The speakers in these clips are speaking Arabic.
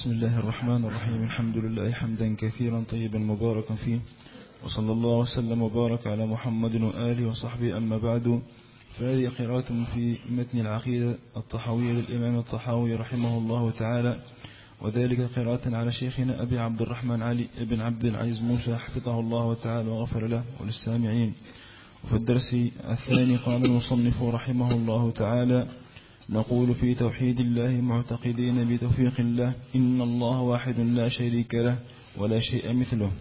بسم الله الرحمن الرحيم. الحمد لله حمدا كثيرا طيبا مباركا فيه. وصلى الله وسلم وبارك على محمد وآله وصحبه. أما بعد فهذه قراءة في متن العقيدة الطحاوية للإمام الطحاوي رحمه الله تعالى. وذلك قراءة على شيخنا أبي عبد الرحمن علي بن عبد العزيز موسى حفظه الله تعالى وغفر له وللسامعين. وفي الدرس الثاني قال المصنف رحمه الله تعالى نقول في توحيد الله معتقدين بتوفيق الله إن الله واحد لا شريك له ولا شيء مثله.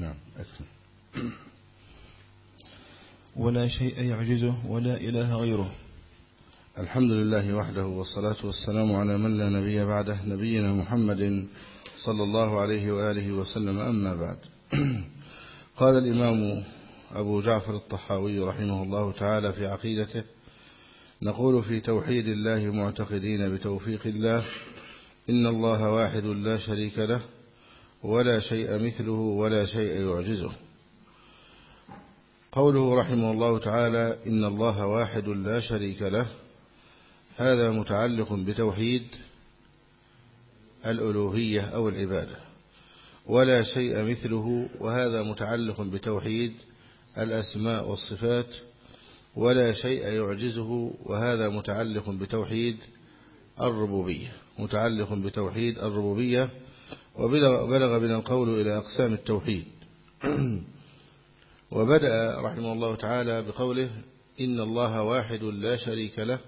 نعم أكثر. ولا شيء يعجزه ولا إله غيره. الحمد لله وحده والصلاة والسلام على من لا نبي بعده نبينا محمد صلى الله عليه وآله وسلم أما بعد. قال الإمام أبو جعفر الطحاوي رحمه الله تعالى في عقيدته نقول في توحيد الله معتقدين بتوفيق الله إن الله واحد لا شريك له ولا شيء مثله ولا شيء يعجزه. قوله رحمه الله تعالى إن الله واحد لا شريك له هذا متعلق بتوحيد الألوهية أو العبادة ولا شيء مثله وهذا متعلق بتوحيد الأسماء والصفات ولا شيء يعجزه وهذا متعلق بتوحيد الربوبية متعلق بتوحيد الربوبية وبلغ بنا القول إلى أقسام التوحيد. وبدأ رحمه الله تعالى بقوله إن الله واحد لا شريك له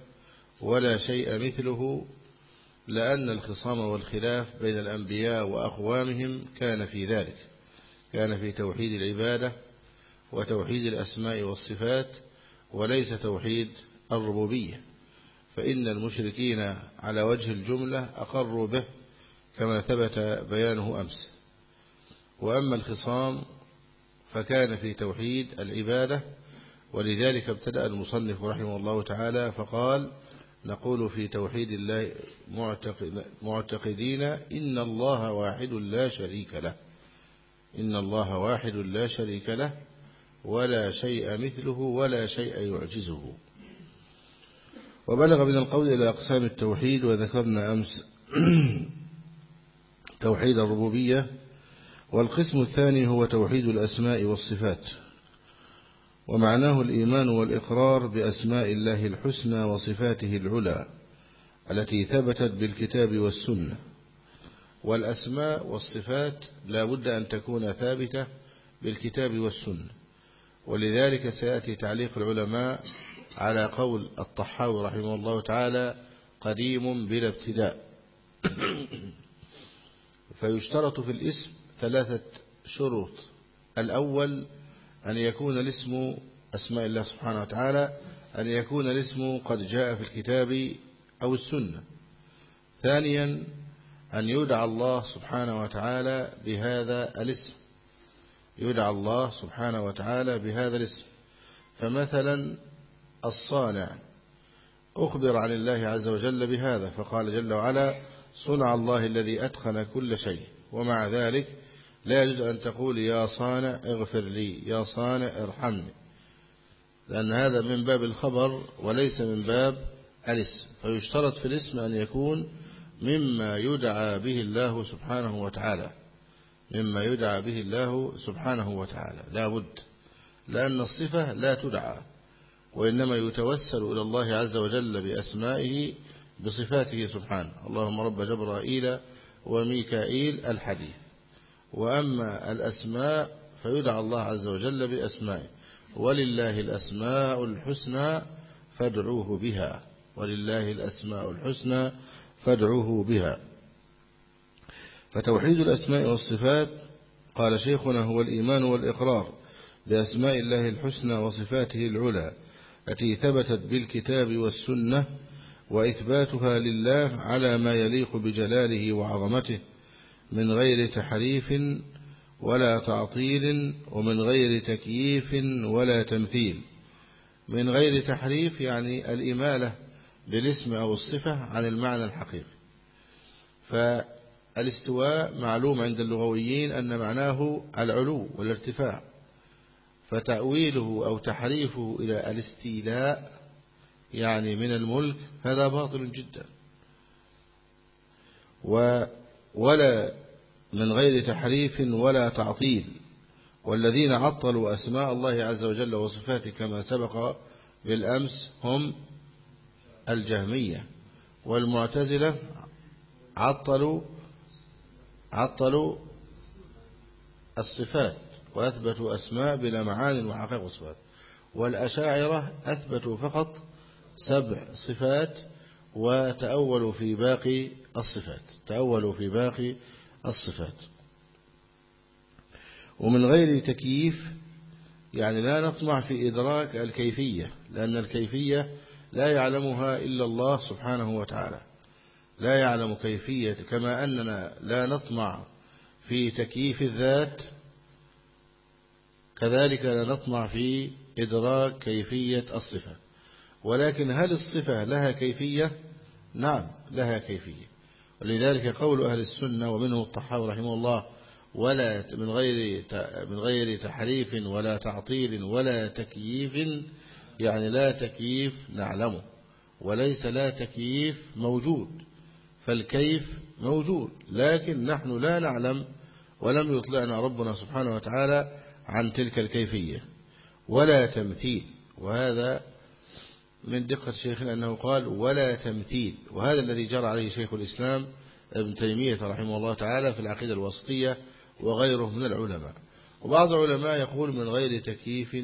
ولا شيء مثله لأن الخصام والخلاف بين الأنبياء وأقوامهم كان في ذلك كان في توحيد العبادة وتوحيد الأسماء والصفات وليس توحيد الربوبية فإن المشركين على وجه الجملة أقروا به كما ثبت بيانه أمس. وأما الخصام فكان في توحيد العبادة ولذلك ابتدأ المصنف رحمه الله تعالى فقال نقول في توحيد الله معتقدين إن الله واحد لا شريك له. إن الله واحد لا شريك له ولا شيء مثله ولا شيء يعجزه. وبلغ من القول إلى أقسام التوحيد وذكرنا أمس توحيد الربوبية والقسم الثاني هو توحيد الأسماء والصفات. ومعناه الإيمان والإقرار بأسماء الله الحسنى وصفاته العلى التي ثبتت بالكتاب والسنة. والأسماء والصفات لا بد أن تكون ثابتة بالكتاب والسنة. ولذلك سيأتي تعليق العلماء على قول الطحاوي رحمه الله تعالى قديم بلا ابتداء. فيشترط في الاسم ثلاثة شروط. الأول أن يكون الاسم أسماء الله سبحانه وتعالى أن يكون الاسم قد جاء في الكتاب أو السنة. ثانيا أن يدعى الله سبحانه وتعالى بهذا الاسم. يدعى الله سبحانه وتعالى بهذا الاسم. فمثلا الصانع أخبر عن الله عز وجل بهذا فقال جل وعلا صنع الله الذي أتقن كل شيء ومع ذلك لا يجوز أن تقول يا صانع اغفر لي يا صانع ارحمني. لأن هذا من باب الخبر وليس من باب الاسم. فيشترط في الاسم أن يكون مما يدعى به الله سبحانه وتعالى. مما يدعى به الله سبحانه وتعالى. لا بد. لأن الصفة لا تدعى وإنما يتوسل إلى الله عز وجل بأسمائه بصفاته سبحانه. اللهم رب جبرائيل وميكائيل الحديث. وأما الأسماء فيدعى الله عز وجل بأسمائه. ولله الأسماء الحسنى فادعوه بها. ولله الأسماء الحسنى فادعوه بها. فتوحيد الأسماء والصفات قال شيخنا هو الإيمان والإقرار بأسماء الله الحسنى وصفاته العلى التي ثبتت بالكتاب والسنة وإثباتها لله على ما يليق بجلاله وعظمته من غير تحريف ولا تعطيل ومن غير تكييف ولا تمثيل. من غير تحريف يعني الإمالة بالاسم أو الصفة عن المعنى الحقيقي. فالاستواء معلوم عند اللغويين أن معناه العلو والارتفاع فتأويله أو تحريفه إلى الاستيلاء يعني من الملك هذا باطل جدا. ولا من غير تحريف ولا تعطيل والذين عطلوا أسماء الله عز وجل وصفاته كما سبق بالأمس هم الجهمية والمعتزلة عطلوا عطلوا الصفات وأثبتوا أسماء بلا معان وحقائق وصفات. والأشاعرة أثبتوا فقط سبع صفات وتأولوا في باقي الصفات. تأولوا في باقي الصفات. ومن غير تكييف يعني لا نطمع في إدراك الكيفية لأن الكيفية لا يعلمها إلا الله سبحانه وتعالى. لا يعلم كيفية كما أننا لا نطمع في تكييف الذات كذلك لا نطمع في إدراك كيفية الصفة. ولكن هل الصفة لها كيفية؟ نعم لها كيفية. ولذلك قول أهل السنة ومنه الطحاوي رحمه الله ولا من غير من غير تحريف ولا تعطيل ولا تكييف يعني لا تكييف نعلمه وليس لا تكييف موجود. فالكيف موجود لكن نحن لا نعلم ولم يطلعنا ربنا سبحانه وتعالى عن تلك الكيفية. ولا تمثيل وهذا من دقة شيخنا أنه قال ولا تمثيل وهذا الذي جرى عليه شيخ الإسلام ابن تيمية رحمه الله تعالى في العقيدة الوسطية وغيره من العلماء. وبعض العلماء يقول من غير تكييف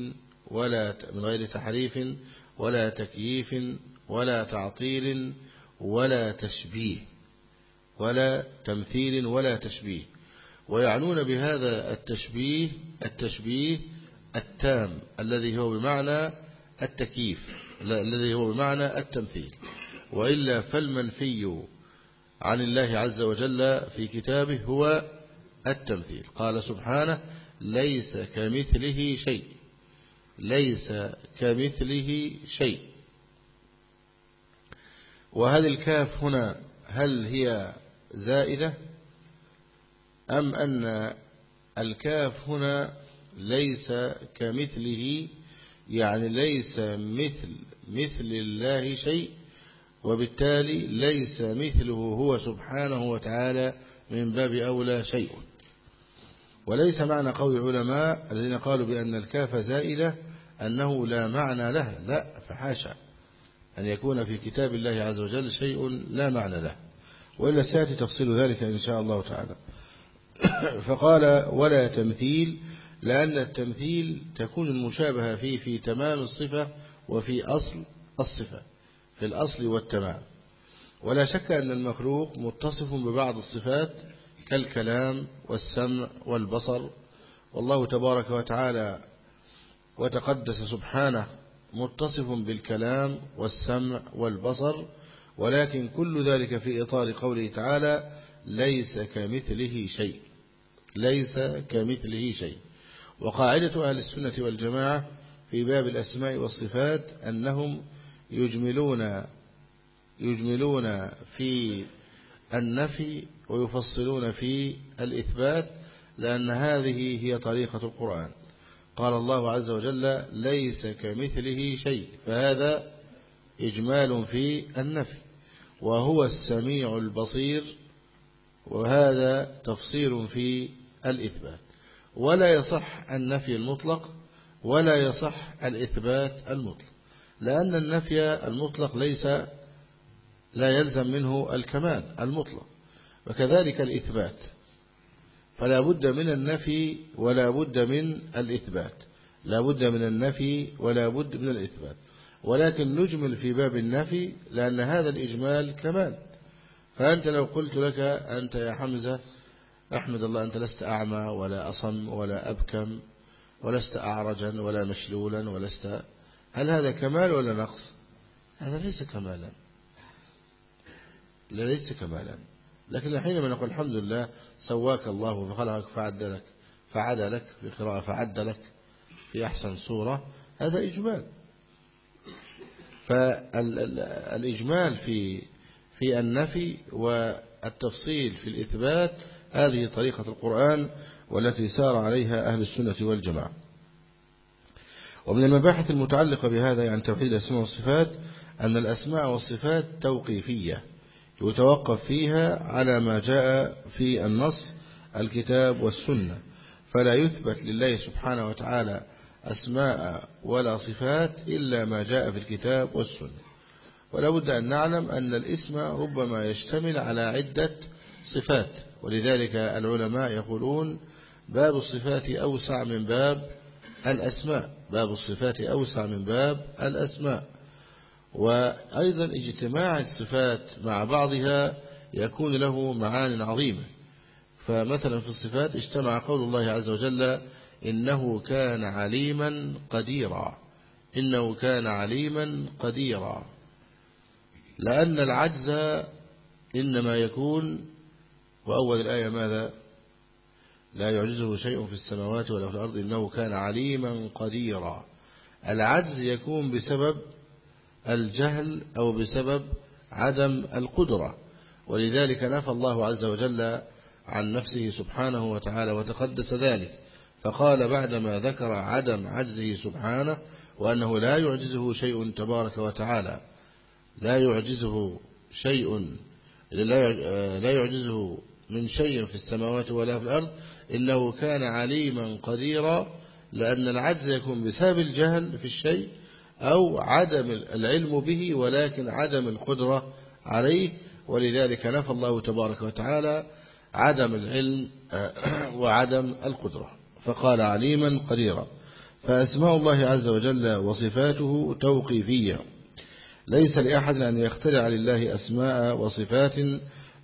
ولا من غير تحريف ولا تكييف ولا تعطيل ولا تشبيه. ولا تمثيل ولا تشبيه. ويعنون بهذا التشبيه التشبيه التام الذي هو بمعنى التكييف الذي هو بمعنى التمثيل. وإلا فالمنفي عن الله عز وجل في كتابه هو التمثيل. قال سبحانه ليس كمثله شيء. ليس كمثله شيء. وهذه الكاف هنا هل هي زائدة أم أن الكاف هنا ليس كمثله يعني ليس مثل مثل الله شيء وبالتالي ليس مثله هو سبحانه وتعالى من باب أولى شيء. وليس معنى قول العلماء الذين قالوا بأن الكاف زائلة أنه لا معنى لها لا فحاشا أن يكون في كتاب الله عز وجل شيء لا معنى له. وإلا سيأتي تفصيل ذلك إن شاء الله تعالى. فقال ولا تمثيل لأن التمثيل تكون المشابهة فيه في تمام الصفة وفي أصل الصفة في الأصل والتمام. ولا شك أن المخلوق متصف ببعض الصفات كالكلام والسمع والبصر. والله تبارك وتعالى وتقدس سبحانه متصف بالكلام والسمع والبصر ولكن كل ذلك في إطار قوله تعالى ليس كمثله شيء. ليس كمثله شيء. وقاعدة أهل السنة والجماعة في باب الأسماء والصفات أنهم يجملون يجملون في النفي ويفصلون في الإثبات لأن هذه هي طريقة القرآن. قال الله عز وجل ليس كمثله شيء. فهذا إجمال في النفي. وهو السميع البصير وهذا تفصيل في الإثبات. ولا يصح النفي المطلق ولا يصح الإثبات المطلق لأن النفي المطلق ليس لا يلزم منه الكمال المطلق. وكذلك الإثبات فلا بد من النفي ولا بد من الإثبات. لا بد من النفي ولا بد من الإثبات. ولكن نجمل في باب النفي لأن هذا الإجمال كمال. فأنت لو قلت لك أنت يا حمزة أحمد الله أنت لست أعمى ولا أصم ولا أبكم ولست أعرجا ولا مشلولا ولست هل هذا كمال ولا نقص؟ هذا ليس كمالا. ليس كمالا. لكن حينما نقول الحمد لله سواك الله فخلقك فعدلك فعدلك في قراءة فعدلك في أحسن صورة هذا إجمال. فالإجمال في في النفي والتفصيل في الإثبات هذه طريقة القرآن والتي سار عليها أهل السنة والجماعة. ومن المباحث المتعلقة بهذا يعني توحيد الأسماء والصفات أن الأسماء والصفات توقيفية يتوقف فيها على ما جاء في النص الكتاب والسنة. فلا يثبت لله سبحانه وتعالى أسماء ولا صفات إلا ما جاء في الكتاب والسنة. ولا بد أن نعلم أن الاسم ربما يشتمل على عدة صفات ولذلك العلماء يقولون باب الصفات أوسع من باب الأسماء. باب الصفات أوسع من باب الأسماء. وأيضا اجتماع الصفات مع بعضها يكون له معان عظيمة. فمثلا في الصفات اجتمع قول الله عز وجل إنه كان عليما قديرا. إنه كان عليما قديرا. لأن العجز إنما يكون وأول الآية ماذا؟ لا يعجزه شيء في السماوات ولا في الأرض. إنه كان عليما قديرا. العجز يكون بسبب الجهل أو بسبب عدم القدرة. ولذلك نفى الله عز وجل عن نفسه سبحانه وتعالى وتقدس ذلك. فقال بعدما ذكر عدم عجزه سبحانه وأنه لا يعجزه شيء تبارك وتعالى لا يعجزه شيء لا يعجزه من شيء في السماوات ولا في الأرض إنه كان عليما قديرا لأن العجز يكون بسبب الجهل في الشيء أو عدم العلم به ولكن عدم القدرة عليه. ولذلك نفى الله تبارك وتعالى عدم العلم وعدم القدرة. فقال عليما قديرا. فأسماء الله عز وجل وصفاته توقيفية. ليس لأحد أن يخترع لله أسماء وصفات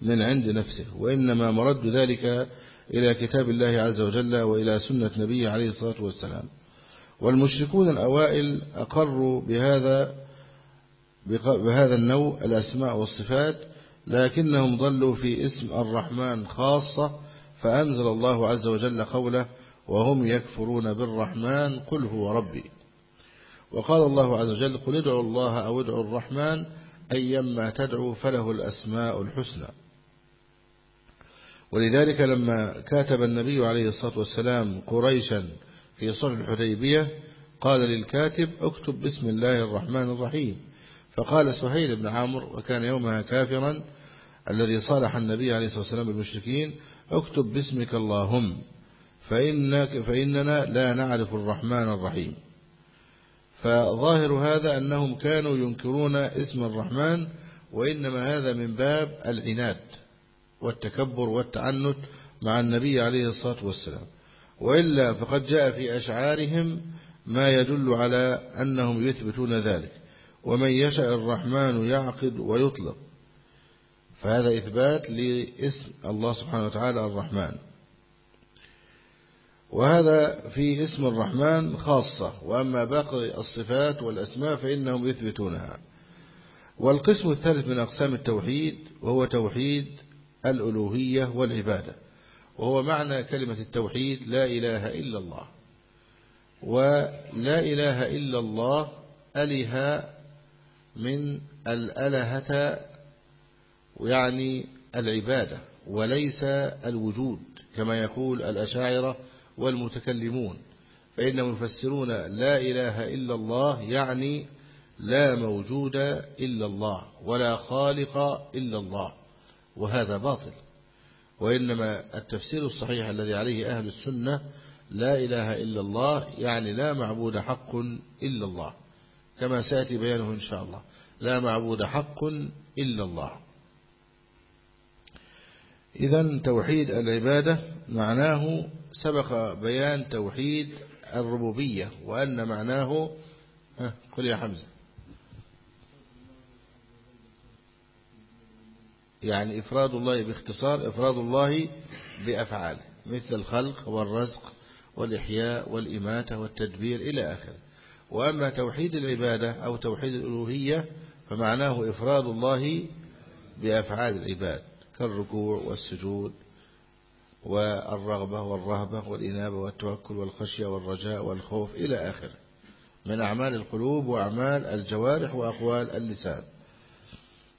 من عند نفسه وإنما مرد ذلك إلى كتاب الله عز وجل وإلى سنة نبيه عليه الصلاة والسلام. والمشركون الأوائل أقروا بهذا بهذا النوع الأسماء والصفات لكنهم ضلوا في اسم الرحمن خاصة فأنزل الله عز وجل قوله وهم يكفرون بالرحمن قل هو ربي. وقال الله عز وجل قل ادعوا الله أو ادعوا الرحمن أيما تدعوا فله الأسماء الحسنى. ولذلك لما كاتب النبي عليه الصلاة والسلام قريشا في صلح الحديبية قال للكاتب اكتب بسم الله الرحمن الرحيم. فقال سهيل بن عمرو وكان يومها كافرا الذي صالح النبي عليه الصلاة والسلام بالمشركين اكتب باسمك اللهم. فإنك فإننا لا نعرف الرحمن الرحيم. فظاهر هذا أنهم كانوا ينكرون اسم الرحمن وإنما هذا من باب العناد والتكبر والتعنت مع النبي عليه الصلاة والسلام. وإلا فقد جاء في أشعارهم ما يدل على أنهم يثبتون ذلك. ومن يشاء الرحمن يعقد ويطلق. فهذا إثبات لاسم الله سبحانه وتعالى الرحمن. وهذا في اسم الرحمن خاصة وأما باقي الصفات والأسماء فإنهم يثبتونها. والقسم الثالث من أقسام التوحيد وهو توحيد الألوهية والعبادة وهو معنى كلمة التوحيد لا إله إلا الله. ولا إله إلا الله أله من الألهة يعني العبادة وليس الوجود كما يقول الأشاعرة والمتكلمون. فإنهم يفسرون لا إله إلا الله يعني لا موجود إلا الله ولا خالق إلا الله وهذا باطل. وإنما التفسير الصحيح الذي عليه أهل السنة لا إله إلا الله يعني لا معبود حق إلا الله كما سيأتي بيانه إن شاء الله. لا معبود حق إلا الله. إذا توحيد العبادة معناه سبق بيان توحيد الربوبية وأن معناه قل يا حمزة. يعني إفراد الله باختصار إفراد الله بأفعاله مثل الخلق والرزق والإحياء والإماتة والتدبير إلى آخره. وأما توحيد العبادة أو توحيد الألوهية فمعناه إفراد الله بأفعال العباد كالركوع والسجود والرغبة والرهبة والإنابة والتوكل والخشية والرجاء والخوف إلى آخره. من أعمال القلوب وأعمال الجوارح وأقوال اللسان.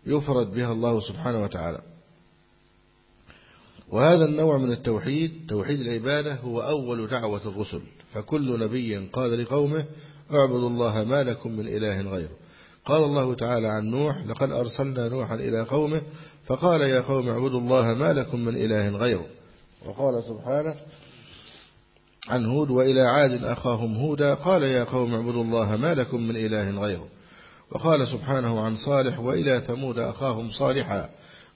يفرد بها الله سبحانه وتعالى. وهذا النوع من التوحيد توحيد العبادة هو أول دعوة الرسل. فكل نبي قال لقومه اعبدوا الله ما لكم من إله غيره. قال الله تعالى عن نوح لقد أرسلنا نوحا إلى قومه فقال يا قوم اعبدوا الله ما لكم من إله غيره. وقال سبحانه عن هود وإلى عاد أخاهم هودا قال يا قوم اعبدوا الله ما لكم من إله غيره. وقال سبحانه عن صالح وإلى ثمود أخاهم صالحا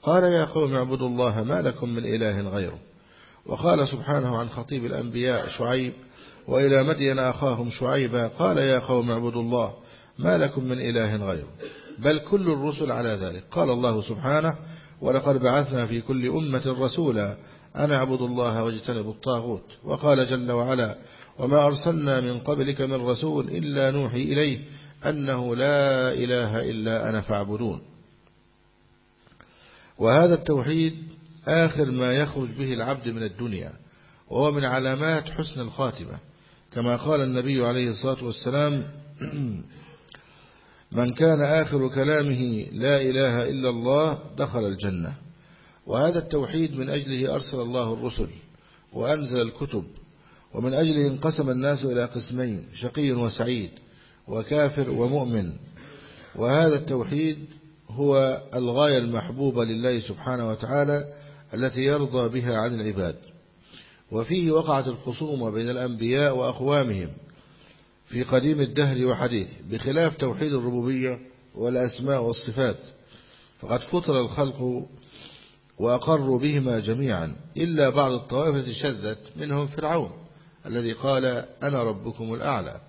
قال يا قوم اعبدوا الله ما لكم من إله غيره. وقال سبحانه عن خطيب الأنبياء شعيب وإلى مدين أخاهم شعيبا قال يا قوم اعبدوا الله ما لكم من إله غيره. بل كل الرسل على ذلك. قال الله سبحانه ولقد بعثنا في كل أمة رسولا أن اعبدوا الله واجتنبوا الطاغوت. وقال جل وعلا وما أرسلنا من قبلك من رسول إلا نوحي إليه أنه لا إله إلا أنا فاعبدون. وهذا التوحيد آخر ما يخرج به العبد من الدنيا وهو من علامات حسن الخاتمة. كما قال النبي عليه الصلاة والسلام من كان آخر كلامه لا إله إلا الله دخل الجنة. وهذا التوحيد من أجله أرسل الله الرسل وأنزل الكتب ومن أجله انقسم الناس إلى قسمين شقي وسعيد وكافر ومؤمن. وهذا التوحيد هو الغاية المحبوبة لله سبحانه وتعالى التي يرضى بها عن العباد. وفيه وقعت الخصومة بين الأنبياء وأقوامهم في قديم الدهر وحديثه بخلاف توحيد الربوبية والأسماء والصفات. فقد فطر الخلق وأقروا بهما جميعا إلا بعض الطوائف شذت منهم فرعون الذي قال أنا ربكم الأعلى.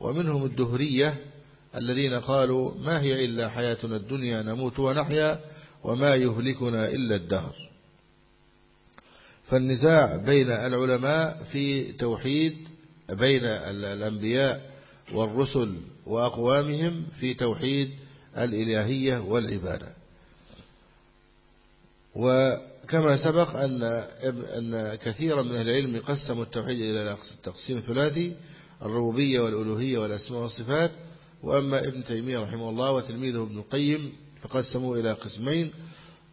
ومنهم الدهرية الذين قالوا ما هي إلا حياتنا الدنيا نموت ونحيا وما يهلكنا إلا الدهر. فالنزاع بين العلماء في توحيد بين الأنبياء والرسل وأقوامهم في توحيد الإلهية والعبادة. وكما سبق أن أن كثيرا من أهل العلم قسموا التوحيد إلى تقسيم ثلاثي الربوبية والألوهية والأسماء والصفات. وأما ابن تيمية رحمه الله وتلميذه ابن القيم فقسموه إلى قسمين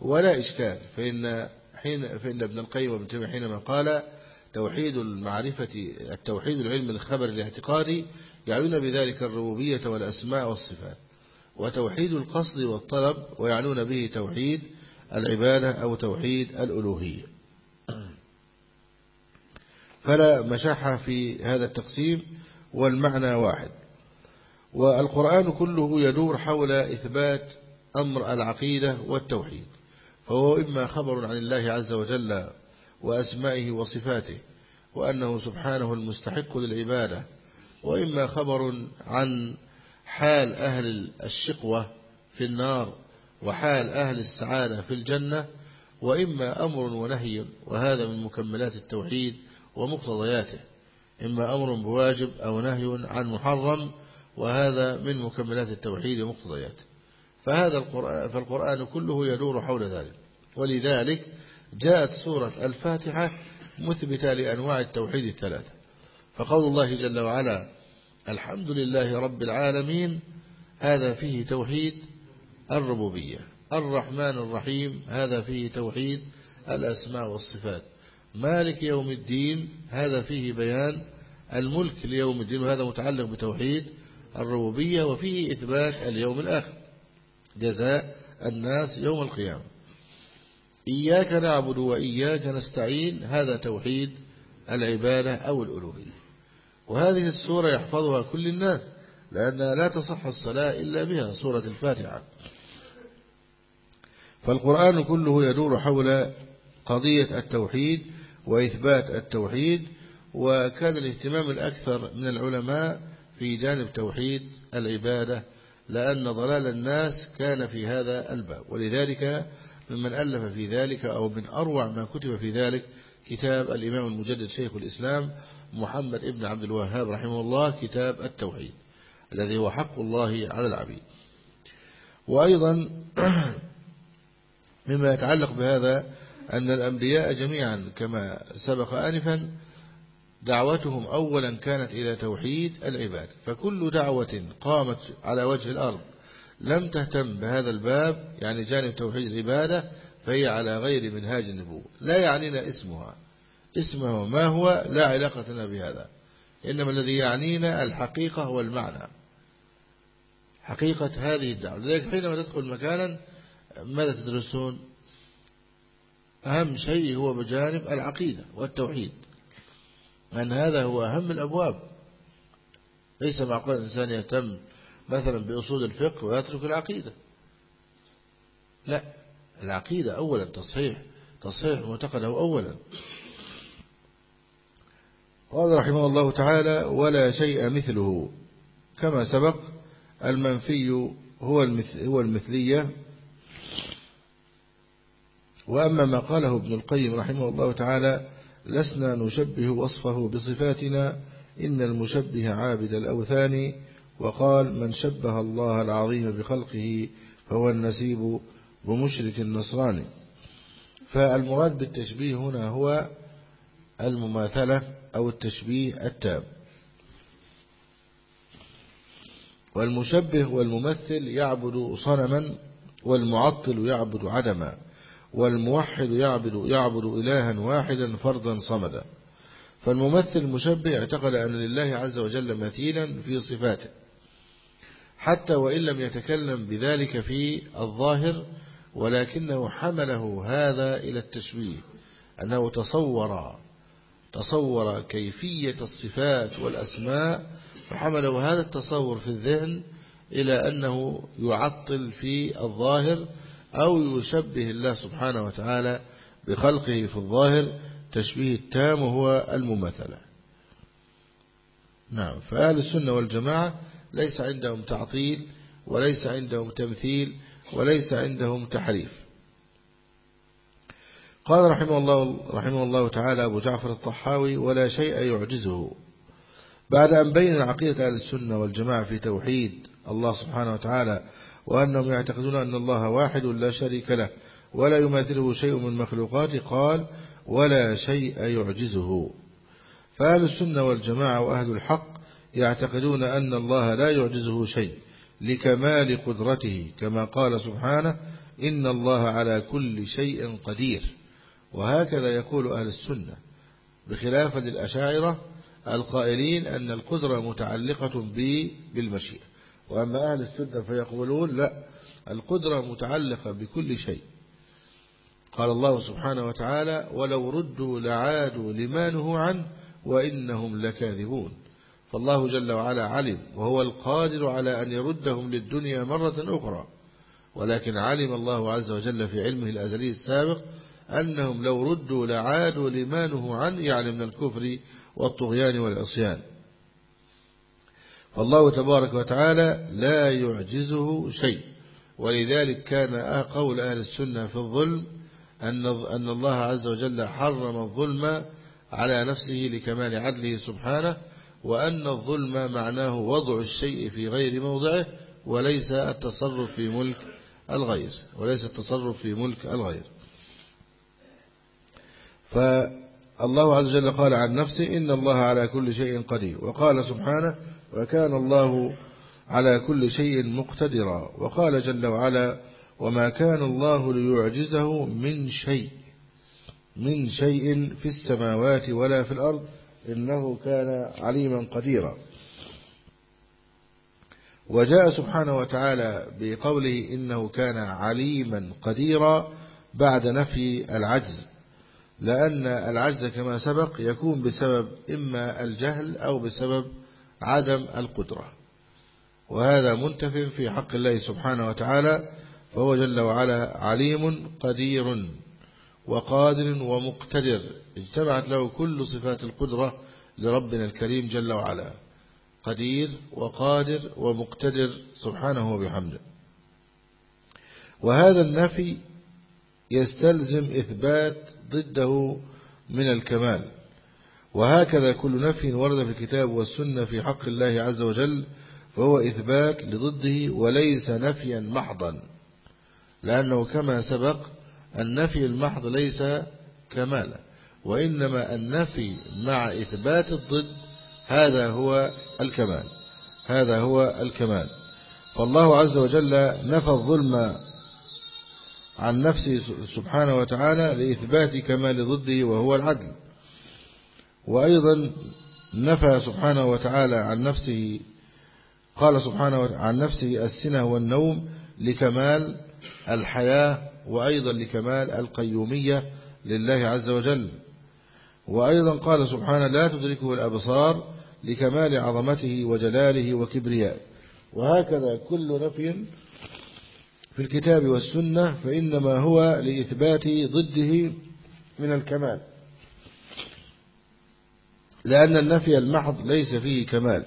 ولا إشكال. فإن حين فإن ابن القيم وابن تيمية حينما قال توحيد المعرفة التوحيد العلم الخبر الاعتقادي يعنون بذلك الربوبية والأسماء والصفات. وتوحيد القصد والطلب ويعنون به توحيد العبادة أو توحيد الألوهية. فلا مشاحة في هذا التقسيم والمعنى واحد. والقرآن كله يدور حول إثبات أمر العقيدة والتوحيد فهو إما خبر عن الله عز وجل وأسمائه وصفاته وأنه سبحانه المستحق للعبادة وإما خبر عن حال أهل الشقوة في النار وحال أهل السعادة في الجنة وإما أمر ونهي وهذا من مكملات التوحيد ومقتضياته. إما أمر بواجب أو نهي عن محرم وهذا من مكملات التوحيد ومقتضياته. فهذا القرآن فالقرآن كله يدور حول ذلك. ولذلك جاءت سورة الفاتحة مثبتة لأنواع التوحيد الثلاثة. فقول الله جل وعلا الحمد لله رب العالمين هذا فيه توحيد الربوبية. الرحمن الرحيم هذا فيه توحيد الأسماء والصفات. مالك يوم الدين هذا فيه بيان. الملك ليوم الدين وهذا متعلق بتوحيد الربوبية وفيه إثبات اليوم الآخر. جزاء الناس يوم القيامة. إياك نعبد وإياك نستعين هذا توحيد العبادة أو الألوهية. وهذه السورة يحفظها كل الناس لأنها لا تصح الصلاة إلا بها سورة الفاتحة. فالقرآن كله يدور حول قضية التوحيد وإثبات التوحيد وكان الاهتمام الأكثر من العلماء في جانب توحيد العبادة لأن ضلال الناس كان في هذا الباب. ولذلك ممن ألف في ذلك أو من أروع ما كتب في ذلك كتاب الإمام المجدد شيخ الإسلام محمد ابن عبد الوهاب رحمه الله كتاب التوحيد الذي هو حق الله على العبيد. وأيضا مما يتعلق بهذا أن الأنبياء جميعا كما سبق آنفا دعوتهم أولا كانت إلى توحيد العباد. فكل دعوة قامت على وجه الأرض لم تهتم بهذا الباب يعني جانب توحيد العبادة فهي على غير منهاج النبوة. لا يعنينا اسمها. اسمه ما هو؟ لا علاقة لنا بهذا. إنما الذي يعنينا الحقيقة والمعنى. حقيقة هذه الدعوة. لذلك حينما تدخل مكانا ماذا تدرسون؟ أهم شيء هو بجانب العقيدة والتوحيد. أن هذا هو أهم الأبواب. ليس معقول الإنسان يهتم مثلا بأصول الفقه ويترك العقيدة. لا العقيدة أولا تصحيح تصحيح معتقده أولا. قال رحمه الله تعالى ولا شيء مثله. كما سبق المنفي هو المثل هو المثلية وأما ما قاله ابن القيم رحمه الله تعالى لسنا نشبه وصفه بصفاتنا إن المشبه عابد الأوثان وقال من شبه الله العظيم بخلقه فهو النسيب بمشرك النصراني فالمراد بالتشبيه هنا هو المماثلة أو التشبيه التام. والمشبه والممثل يعبد صنما والمعطل يعبد عدما والموحد يعبد, يعبد إلها واحدا فردا صمدا. فالممثل المشبه اعتقد أن لله عز وجل مثيلا في صفاته حتى وإن لم يتكلم بذلك في الظاهر ولكنه حمله هذا إلى التشبيه أنه تصور تصور كيفية الصفات والأسماء فحمله هذا التصور في الذهن إلى أنه يعطل في الظاهر أو يشبه الله سبحانه وتعالى بخلقه في الظاهر تشبيه التام هو المماثلة نعم فأهل السنة والجماعة ليس عندهم تعطيل وليس عندهم تمثيل وليس عندهم تحريف. قال رحمه الله, رحمه الله تعالى أبو جعفر الطحاوي ولا شيء يعجزه. بعد أن بين عقيدة أهل السنة والجماعة في توحيد الله سبحانه وتعالى وأنهم يعتقدون أن الله واحد لا شريك له ولا يماثله شيء من مخلوقاته قال ولا شيء يعجزه. فأهل السنة والجماعة وأهل الحق يعتقدون أن الله لا يعجزه شيء لكمال قدرته كما قال سبحانه إن الله على كل شيء قدير. وهكذا يقول أهل السنة بخلافة الأشاعرة القائلين أن القدرة متعلقة بالمشيئة. وأما أهل السنة فيقولون لا القدرة متعلقة بكل شيء. قال الله سبحانه وتعالى ولو ردوا لعادوا لما نهوا عنه وإنهم لكاذبون فالله جل وعلا علم وهو القادر على أن يردهم للدنيا مرة أخرى. ولكن علم الله عز وجل في علمه الأزلي السابق أنهم لو ردوا لعادوا لما نهوا عنه يعني من الكفر والطغيان والعصيان. فالله تبارك وتعالى لا يعجزه شيء. ولذلك كان قول أهل السنة في الظلم أن أن الله عز وجل حرم الظلم على نفسه لكمال عدله سبحانه وأن الظلم معناه وضع الشيء في غير موضعه وليس التصرف في ملك الغير وليس التصرف في ملك الغير فالله عز وجل قال عن نفسه إن الله على كل شيء قدير وقال سبحانه وكان الله على كل شيء مقتدرا. وقال جل وعلا وما كان الله ليعجزه من شيء من شيء في السماوات ولا في الأرض إنه كان عليما قديرا. وجاء سبحانه وتعالى بقوله إنه كان عليما قديرا بعد نفي العجز لأن العجز كما سبق يكون بسبب إما الجهل أو بسبب عدم القدرة. وهذا منتف في حق الله سبحانه وتعالى فهو جل وعلا عليم قدير وقادر ومقتدر. اجتمعت له كل صفات القدرة لربنا الكريم جل وعلا. قدير وقادر ومقتدر سبحانه وبحمده. وهذا النفي يستلزم إثبات ضده من الكمال. وهكذا كل نفي ورد في الكتاب والسنة في حق الله عز وجل فهو إثبات لضده وليس نفيا محضا. لأنه كما سبق النفي المحض ليس كمالا وإنما النفي مع إثبات الضد هذا هو الكمال. هذا هو الكمال. فالله عز وجل نفى الظلم عن نفسه سبحانه وتعالى لإثبات كمال ضده وهو العدل. وأيضا نفى سبحانه وتعالى عن نفسه قال سبحانه عن نفسه السنة والنوم لكمال الحياة وأيضا لكمال القيومية لله عز وجل. وأيضا قال سبحانه لا تدركه الأبصار لكمال عظمته وجلاله وكبريائه. وهكذا كل نفي في الكتاب والسنة فإنما هو لإثبات ضده من الكمال. لأن النفي المحض ليس فيه كمال.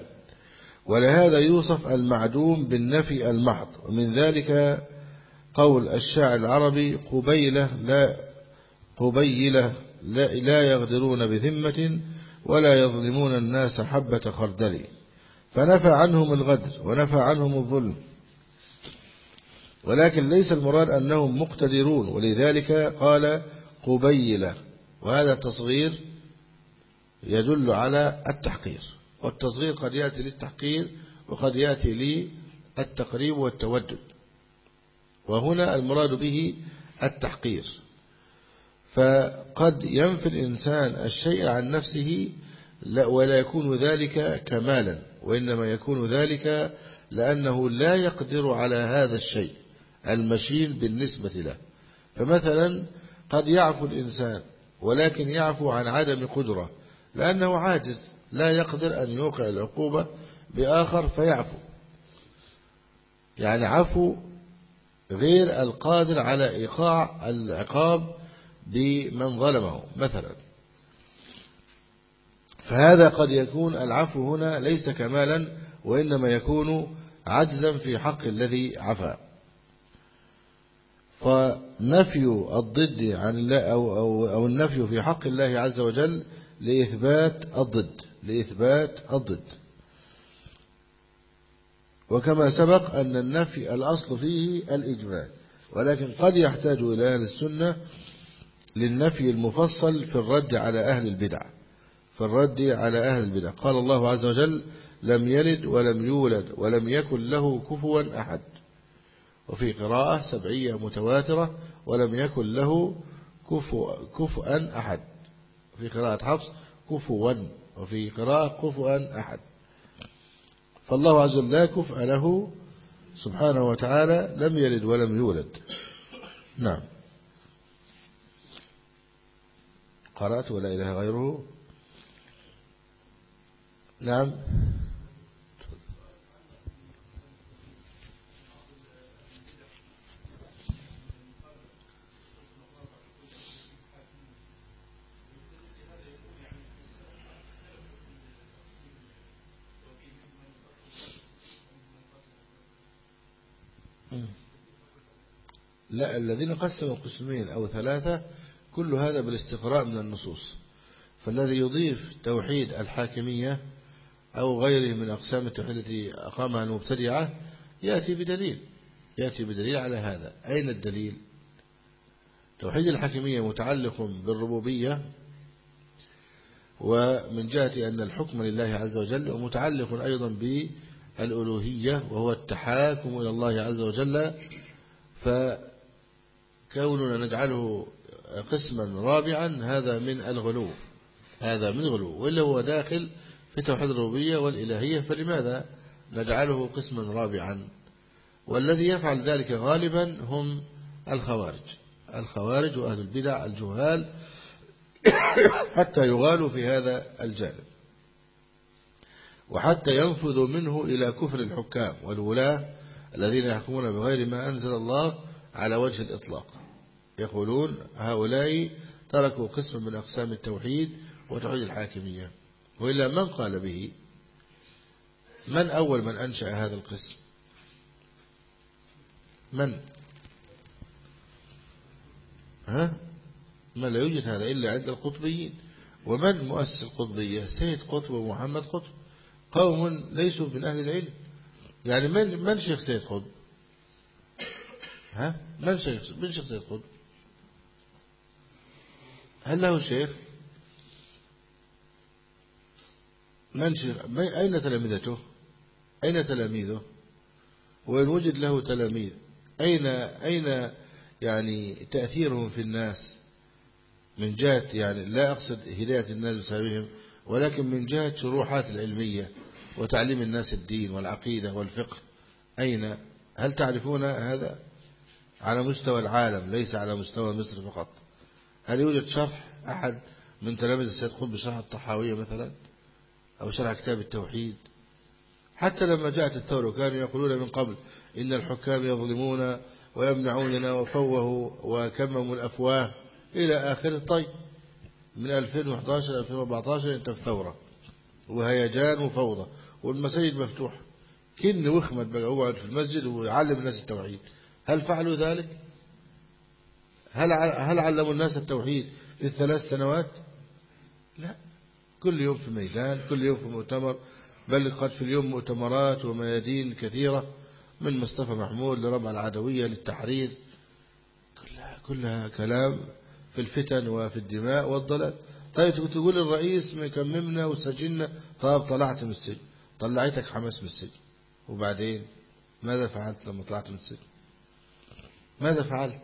ولهذا يوصف المعدوم بالنفي المحض. ومن ذلك قول الشاعر العربي قبيلة لا قبيلة لا, لا يغدرون بذمة ولا يظلمون الناس حبة خردل. فنفى عنهم الغدر ونفى عنهم الظلم. ولكن ليس المراد أنهم مقتدرون. ولذلك قال قبيلة. وهذا التصغير يدل على التحقير والتصغير قد يأتي للتحقير وقد يأتي للتقريب والتودد. وهنا المراد به التحقير. فقد ينفي الإنسان الشيء عن نفسه ولا يكون ذلك كمالا وإنما يكون ذلك لأنه لا يقدر على هذا الشيء المشين بالنسبة له. فمثلا قد يعفو الإنسان ولكن يعفو عن عدم قدرة لأنه عاجز لا يقدر أن يوقع العقوبة بآخر فيعفو. يعني عفو غير القادر على إيقاع العقاب بمن ظلمه مثلا. فهذا قد يكون العفو هنا ليس كمالا وإنما يكون عجزا في حق الذي عفا. فنفي الضد عن الله أو, أو, أو النفي في حق الله عز وجل لإثبات الضد لإثبات الضد. وكما سبق أن النفي الأصل فيه الإجمال ولكن قد يحتاج إلى أهل السنة للنفي المفصل في الرد على أهل البدع. في الرد على أهل البدع. قال الله عز وجل لم يلد ولم يولد ولم يكن له كفوا أحد وفي قراءة سبعية متواترة ولم يكن له كفوا أحد في قراءة حفص كفوا وفي قراءة كفوا أحد. فالله عز وجل لا كفء له سبحانه وتعالى لم يلد ولم يولد. نعم. قرأت ولا إله غيره؟ نعم. لا الذين قسموا قسمين أو ثلاثة كل هذا بالاستقراء من النصوص. فالذي يضيف توحيد الحاكمية أو غيره من أقسام التوحيد التي أقامها المبتدعة يأتي بدليل. يأتي بدليل على هذا. أين الدليل؟ توحيد الحاكمية متعلق بالربوبية ومن جهة أن الحكم لله عز وجل ومتعلق أيضا بالألوهية وهو التحاكم إلى الله عز وجل فكوننا نجعله قسما رابعا هذا من الغلو هذا من الغلو وإلا هو داخل في توحيد الربوبية والإلهية فلماذا نجعله قسما رابعا؟ والذي يفعل ذلك غالبا هم الخوارج الخوارج وأهل البدع الجهال حتى يغالوا في هذا الجانب. وحتى ينفذوا منه إلى كفر الحكام والولاة الذين يحكمون بغير ما أنزل الله على وجه الإطلاق. يقولون هؤلاء تركوا قسم من أقسام التوحيد وتوحيد الحاكمية. وإلا من قال به؟ من أول من أنشأ هذا القسم؟ من؟ ها؟ ما لا يوجد هذا إلا عند القطبيين. ومن مؤسس القطبية؟ سيد قطب ومحمد قطب. قوم ليسوا من أهل العلم. يعني من من شيخ سيد قطب ها؟ من شيخ من شيخ سيد قطب هل له شيخ؟ من شيخ أين تلامذته؟ أين تلاميذه؟ وإن وجد له تلاميذ أين أين يعني تأثيرهم في الناس؟ من جهة يعني لا أقصد هداية الناس بسببهم ولكن من جهة شروحات العلمية وتعليم الناس الدين والعقيدة والفقه أين؟ هل تعرفون هذا؟ على مستوى العالم ليس على مستوى مصر فقط. هل يوجد شرح أحد من تلاميذ السيد قطب بشرح الطحاوية مثلا؟ أو شرح كتاب التوحيد؟ حتى لما جاءت الثورة كانوا يقولون من قبل إن الحكام يظلمون ويمنعوننا وفوهوا وكمموا الأفواه إلى آخر طيب من 2011 2014 أنت في ثورة. وهيجان وفوضى. والمساجد مفتوحة. كن وخمت بقى. اقعد في المسجد ويعلم الناس التوحيد. هل فعلوا ذلك؟ هل هل علموا الناس التوحيد في الثلاث سنوات؟ لا. كل يوم في ميدان كل يوم في مؤتمر. بل قد في اليوم مؤتمرات وميادين كثيرة من مصطفى محمود لربع العدوية للتحرير. كلها, كلها كلام في الفتن وفي الدماء والضلال. طيب تقول الرئيس مكممنا وسجلنا طيب طلعت من السجن. طلعتك حماس من السجن. وبعدين؟ ماذا فعلت لما طلعت من السجن؟ ماذا فعلت؟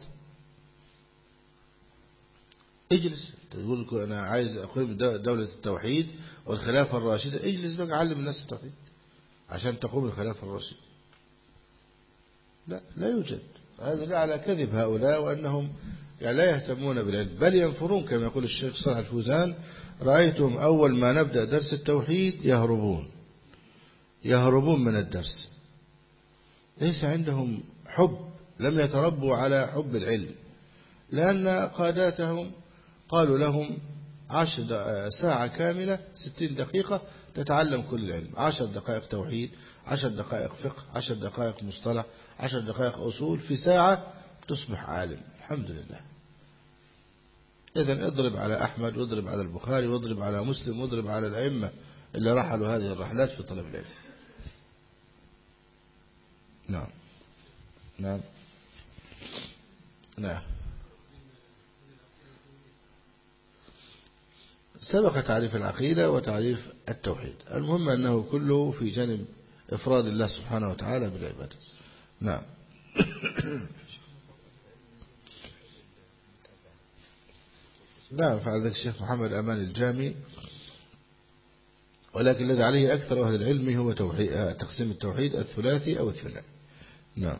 اجلس. تقول أنا عايز أقيم دولة التوحيد والخلافة الراشدة. اجلس بقى علم الناس التوحيد. عشان تقوم الخلافة الراشدة. لا لا يوجد. هذا على كذب هؤلاء وأنهم يعني لا يهتمون بالعلم بل ينفرون كما يقول الشيخ صالح الفوزان رأيتم أول ما نبدأ درس التوحيد يهربون يهربون من الدرس. ليس عندهم حب لم يتربوا على حب العلم. لأن قاداتهم قالوا لهم عشر ساعة كاملة ستين دقيقة تتعلم كل العلم عشر دقائق توحيد عشر دقائق فقه عشر دقائق مصطلح عشر دقائق أصول في ساعة تصبح عالم. الحمد لله. إذا اضرب على أحمد واضرب على البخاري واضرب على مسلم واضرب على الأئمة اللي رحلوا هذه الرحلات في طلب العلم. نعم. نعم. نعم. سبق تعريف العقيدة وتعريف التوحيد. المهم أنه كله في جانب إفراد الله سبحانه وتعالى بالعبادة. نعم. نعم فعل ذلك الشيخ محمد أمان الجامي. ولكن الذي عليه أكثر أهل العلم هو توحيد تقسيم التوحيد الثلاثي أو الثلاثي نعم.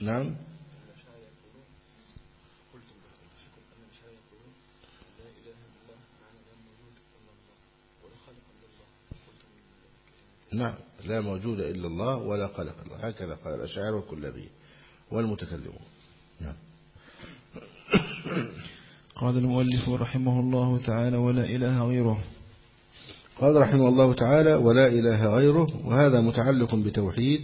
نعم. نعم لا موجود إلا الله ولا خلق الله. هكذا قال الأشاعر والكلابية والمتكلمون. نعم. قال المؤلف رحمه الله تعالى ولا إله غيره. قال رحمه الله تعالى ولا إله غيره وهذا متعلق بتوحيد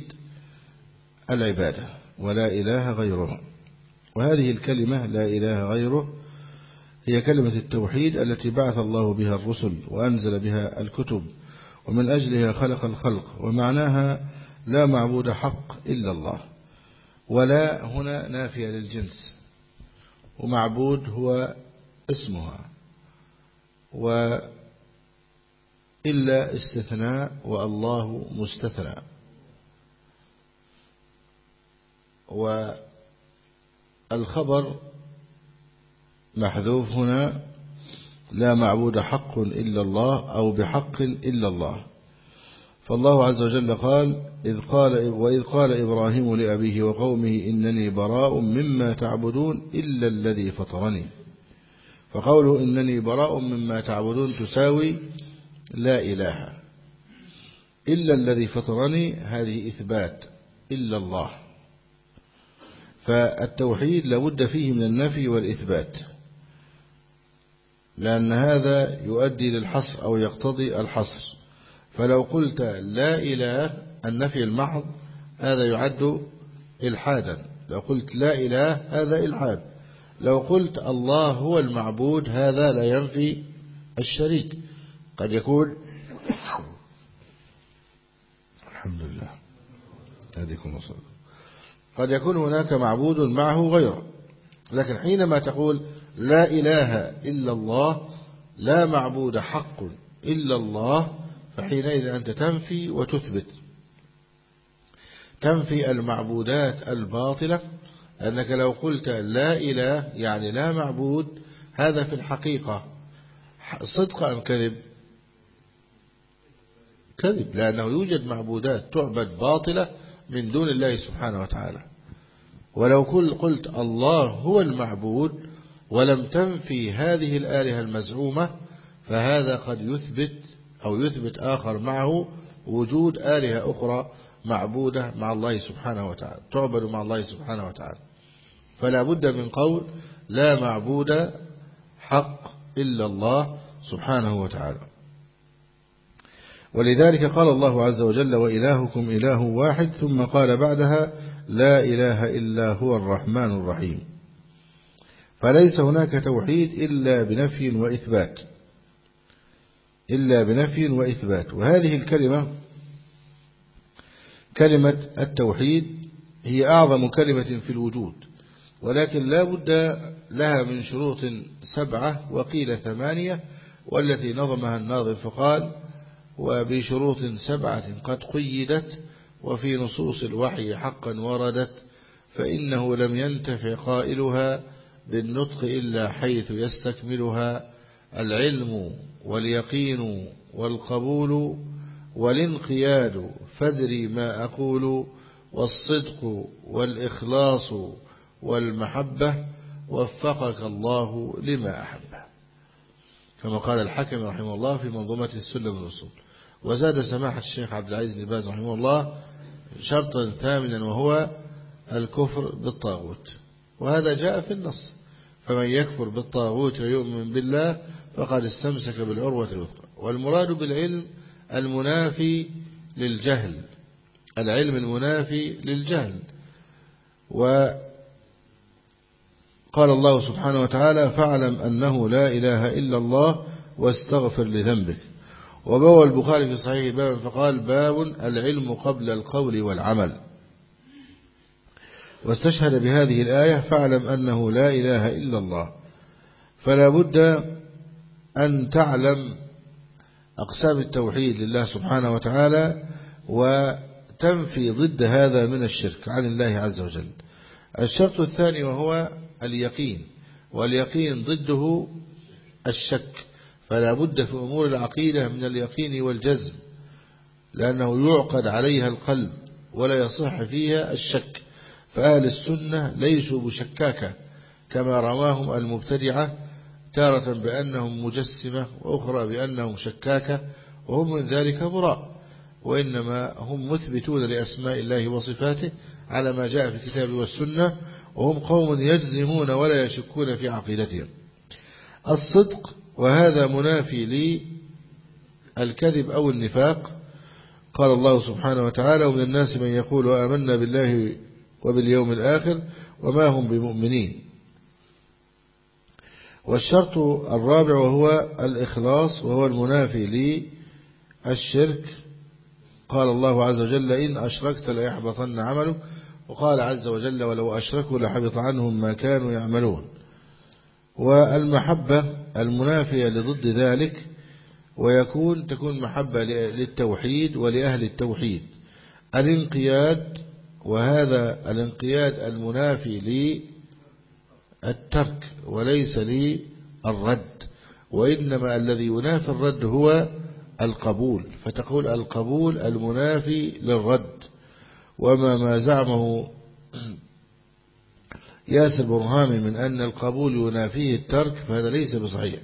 العبادة ولا إله غيره. وهذه الكلمة لا إله غيره هي كلمة التوحيد التي بعث الله بها الرسل وأنزل بها الكتب ومن أجلها خلق الخلق ومعناها لا معبود حق إلا الله. ولا هنا نافية للجنس. ومعبود هو اسمها. وإلا استثناء والله مستثنى. والخبر محذوف هنا لا معبود حق إلا الله أو بحق إلا الله. فالله عز وجل قال إذ قال وإذ قال إبراهيم لأبيه وقومه إنني براء مما تعبدون إلا الذي فطرني. فقوله إنني براء مما تعبدون تساوي لا إله إلا الذي فطرني هذه إثبات إلا الله. فالتوحيد لابد فيه من النفي والإثبات لأن هذا يؤدي للحصر أو يقتضي الحصر. فلو قلت لا إله النفي المحض هذا يعد إلحادا. لو قلت لا إله هذا إلحاد. لو قلت الله هو المعبود هذا لا ينفي الشريك. قد يكون الحمد لله. هذيكم وصل قد يكون هناك معبود معه غيره. لكن حينما تقول لا إله إلا الله لا معبود حق إلا الله فحينئذ أنت تنفي وتثبت. تنفي المعبودات الباطلة أنك لو قلت لا إله يعني لا معبود هذا في الحقيقة صدق أم كذب؟ كذب لأنه يوجد معبودات تعبد باطلة من دون الله سبحانه وتعالى. ولو كل قلت الله هو المعبود ولم تنفي هذه الآلهة المزعومة فهذا قد يثبت أو يثبت آخر معه وجود آلهة أخرى معبودة مع الله سبحانه وتعالى تعبد مع الله سبحانه وتعالى. فلا بد من قول لا معبود حق إلا الله سبحانه وتعالى. ولذلك قال الله عز وجل وإلهكم إله واحد. ثم قال بعدها لا إله إلا هو الرحمن الرحيم. فليس هناك توحيد إلا بنفي وإثبات. إلا بنفي وإثبات. وهذه الكلمة كلمة التوحيد هي أعظم كلمة في الوجود ولكن لا بد لها من شروط سبعة وقيل ثمانية والتي نظمها الناظم فقال وبشروط سبعة قد قيدت وفي نصوص الوحي حقا وردت فإنه لم ينتفع قائلها بالنطق إلا حيث يستكملها العلم واليقين والقبول والانقياد فادري ما أقول والصدق والإخلاص والمحبة وفقك الله لما أحبه كما قال الحكم رحمه الله في منظومة السنة والأصول وزاد سماحة الشيخ عبد العزيز باز رحمه الله شرطا ثامنا وهو الكفر بالطاغوت. وهذا جاء في النص. فمن يكفر بالطاغوت ويؤمن بالله فقد استمسك بالعروة الوثقى. والمراد بالعلم المنافي للجهل. العلم المنافي للجهل. وقال الله سبحانه وتعالى فاعلم أنه لا إله إلا الله واستغفر لذنبك. وبوى البخاري في صحيح باب فقال باب العلم قبل القول والعمل. واستشهد بهذه الآية فاعلم أنه لا إله إلا الله. فلا بد أن تعلم أقسام التوحيد لله سبحانه وتعالى وتنفي ضد هذا من الشرك عن الله عز وجل. الشرط الثاني وهو اليقين واليقين ضده الشك. فلا بد في أمور العقيدة من اليقين والجزم لأنه يعقد عليها القلب ولا يصح فيها الشك. فأهل السنة ليسوا بشكاكة كما رواهم المبتدعة تارة بأنهم مجسمة وأخرى بأنهم شكاكة وهم من ذلك براء وإنما هم مثبتون لأسماء الله وصفاته على ما جاء في الكتاب والسنة وهم قوم يجزمون ولا يشكون في عقيدتهم. الصدق وهذا منافي للكذب أو النفاق. قال الله سبحانه وتعالى ومن الناس من يقول وآمنا بالله وباليوم الآخر وما هم بمؤمنين. والشرط الرابع وهو الإخلاص وهو المنافي للشرك. قال الله عز وجل إن أشركت ليحبطن عملك وقال عز وجل ولو أشركوا لحبط عنهم ما كانوا يعملون. والمحبة المنافية لضد ذلك ويكون تكون محبة للتوحيد ولأهل التوحيد. الانقياد وهذا الانقياد المنافي للترك وليس للرد وإنما الذي ينافي الرد هو القبول. فتقول القبول المنافي للرد. وما ما زعمه ياسر برهامي من أن القبول ينافيه الترك فهذا ليس بصحيح.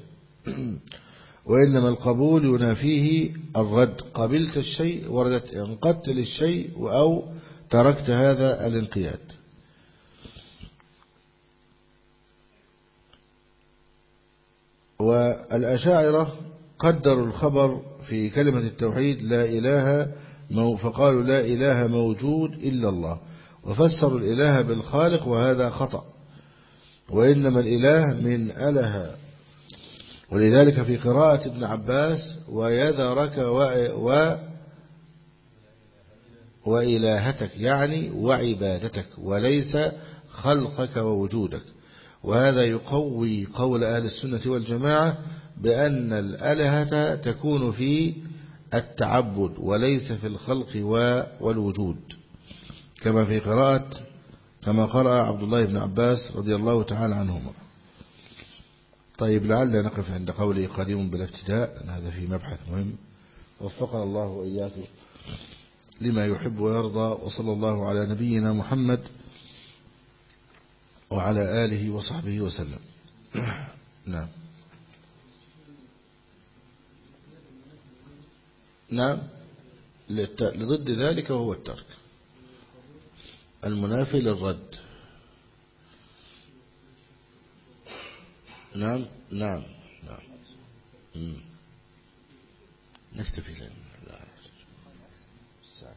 وإنما القبول ينافيه الرد. قبلت الشيء وردت انقدت للشيء أو تركت هذا الانقياد. والأشاعرة قدروا الخبر في كلمة التوحيد لا إله فقالوا لا إله موجود إلا الله وفسروا الإله بالخالق وهذا خطأ وإنما الإله من أله. ولذلك في قراءة ابن عباس ويذرك و... و... وإلهتك يعني وعبادتك وليس خلقك ووجودك. وهذا يقوي قول أهل السنة والجماعة بأن الألهة تكون في التعبد وليس في الخلق والوجود. كما في قراءة كما قرأ عبد الله بن عباس رضي الله تعالى عنهما. طيب لعل نقف عند قوله قديم بلا ابتداء هذا في مبحث مهم. وفقنا الله وإياكم لما يحب ويرضى وصلى الله على نبينا محمد وعلى آله وصحبه وسلم. نعم. نعم. لضد ذلك وهو الترك. المنافي للرد. نعم. نعم. نعم. نكتفي لأن لا الساعة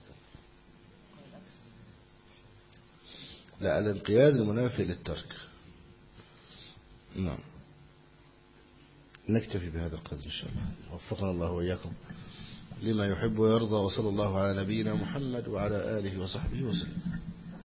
لا الانقياد المنافي للترك. نعم. نكتفي بهذا القدر إن شاء الله. وفقنا الله وإياكم لما يحب ويرضى وصلى الله على نبينا محمد وعلى آله وصحبه وسلم.